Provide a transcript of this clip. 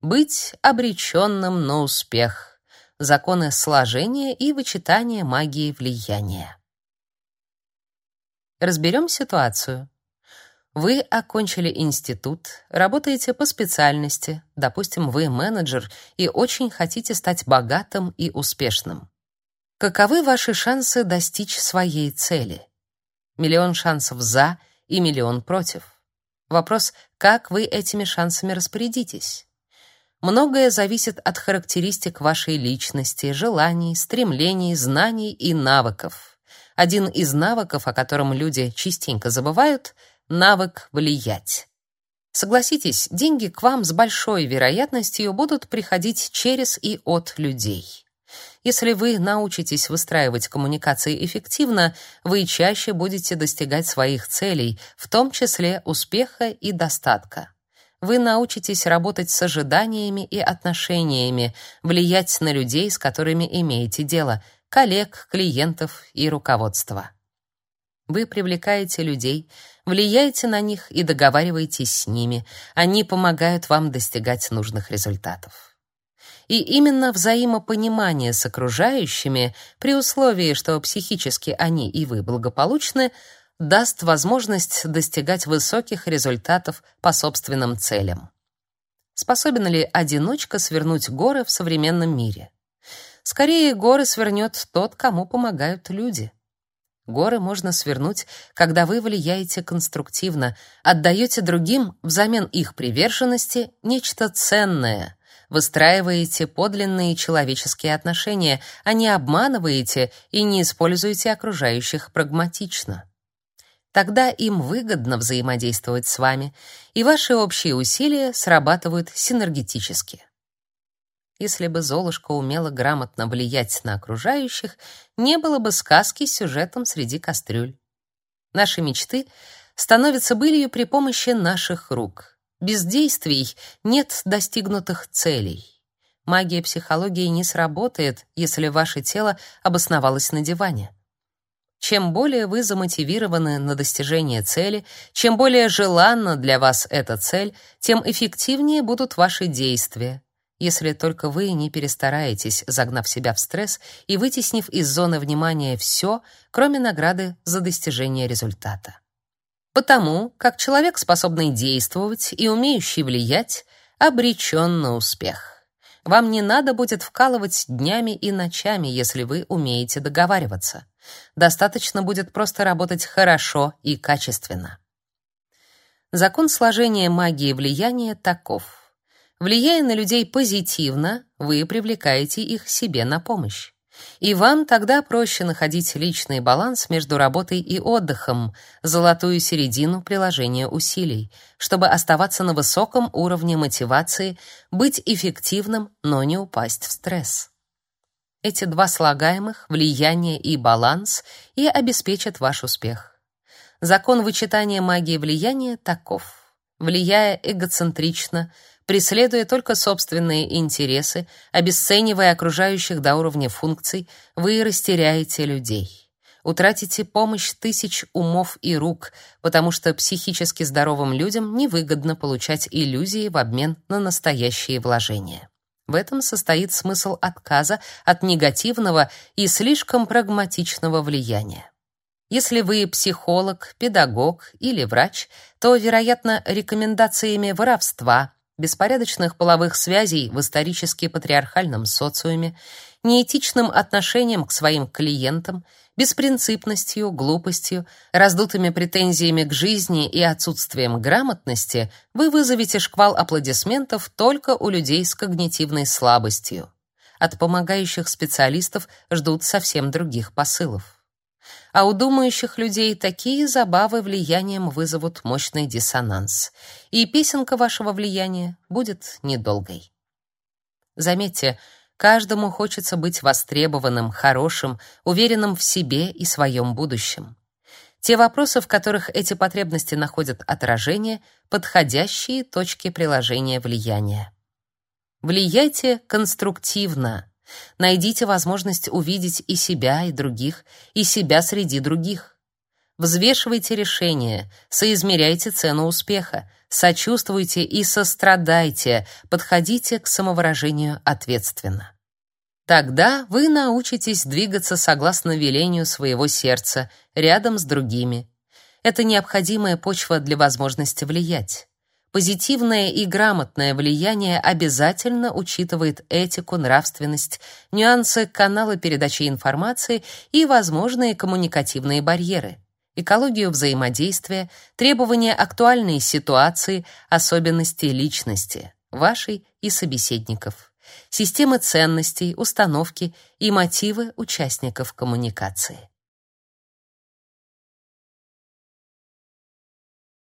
Быть обреченным на успех. Законы сложения и вычитания магии влияния. Разберем ситуацию. Вы окончили институт, работаете по специальности, допустим, вы менеджер и очень хотите стать богатым и успешным. Каковы ваши шансы достичь своей цели? Миллион шансов «за» и миллион «против». Вопрос, как вы этими шансами распорядитесь? Многое зависит от характеристик вашей личности, желаний, стремлений, знаний и навыков. Один из навыков, о котором люди частенько забывают — навык влиять. Согласитесь, деньги к вам с большой вероятностью будут приходить через и от людей. Если вы научитесь выстраивать коммуникации эффективно, вы чаще будете достигать своих целей, в том числе успеха и достатка. Вы научитесь работать с ожиданиями и отношениями, влиять на людей, с которыми имеете дело, коллег, клиентов и руководства. Вы привлекаете людей, влияете на них и договариваетесь с ними. Они помогают вам достигать нужных результатов. И именно взаимопонимание с окружающими, при условии, что психически они и вы благополучны, даст возможность достигать высоких результатов по собственным целям. Способен ли одиночка свернуть горы в современном мире? Скорее, горы свернет тот, кому помогают люди. Горы можно свернуть, когда вы влияете конструктивно, отдаете другим взамен их приверженности нечто ценное, выстраиваете подлинные человеческие отношения, а не обманываете и не используете окружающих прагматично. Тогда им выгодно взаимодействовать с вами, и ваши общие усилия срабатывают синергетически. Если бы Золушка умела грамотно влиять на окружающих, не было бы сказки с сюжетом среди кастрюль. Наши мечты становятся былью при помощи наших рук. Без действий нет достигнутых целей. Магия психологии не сработает, если ваше тело обосновалось на диване. Чем более вы замотивированы на достижение цели, чем более желанна для вас эта цель, тем эффективнее будут ваши действия. Если только вы не перестараетесь, загнав себя в стресс и вытеснив из зоны внимания все, кроме награды за достижение результата. Потому как человек, способный действовать и умеющий влиять, обречен на успех. Вам не надо будет вкалывать днями и ночами, если вы умеете договариваться. Достаточно будет просто работать хорошо и качественно. Закон сложения магии влияния таков. Влияя на людей позитивно, вы привлекаете их себе на помощь. И вам тогда проще находить личный баланс между работой и отдыхом, золотую середину приложения усилий, чтобы оставаться на высоком уровне мотивации, быть эффективным, но не упасть в стресс. Эти два слагаемых, влияние и баланс, и обеспечат ваш успех. Закон вычитания магии влияния таков. Влияя эгоцентрично, преследуя только собственные интересы, обесценивая окружающих до уровня функций, вы растеряете людей. Утратите помощь тысяч умов и рук, потому что психически здоровым людям невыгодно получать иллюзии в обмен на настоящие вложения. В этом состоит смысл отказа от негативного и слишком прагматичного влияния. Если вы психолог, педагог или врач, то, вероятно, рекомендациями воровства, беспорядочных половых связей в исторически патриархальном социуме, неэтичным отношением к своим клиентам, беспринципностью, глупостью, раздутыми претензиями к жизни и отсутствием грамотности вы вызовете шквал аплодисментов только у людей с когнитивной слабостью. От помогающих специалистов ждут совсем других посылов а у думающих людей такие забавы влиянием вызовут мощный диссонанс, и песенка вашего влияния будет недолгой. Заметьте, каждому хочется быть востребованным, хорошим, уверенным в себе и своем будущем. Те вопросы, в которых эти потребности находят отражение, подходящие точки приложения влияния. Влияйте конструктивно, Найдите возможность увидеть и себя, и других, и себя среди других. Взвешивайте решения, соизмеряйте цену успеха, сочувствуйте и сострадайте, подходите к самовыражению ответственно. Тогда вы научитесь двигаться согласно велению своего сердца, рядом с другими. Это необходимая почва для возможности влиять. Позитивное и грамотное влияние обязательно учитывает этику, нравственность, нюансы канала передачи информации и возможные коммуникативные барьеры, экологию взаимодействия, требования актуальной ситуации, особенности личности, вашей и собеседников, системы ценностей, установки и мотивы участников коммуникации.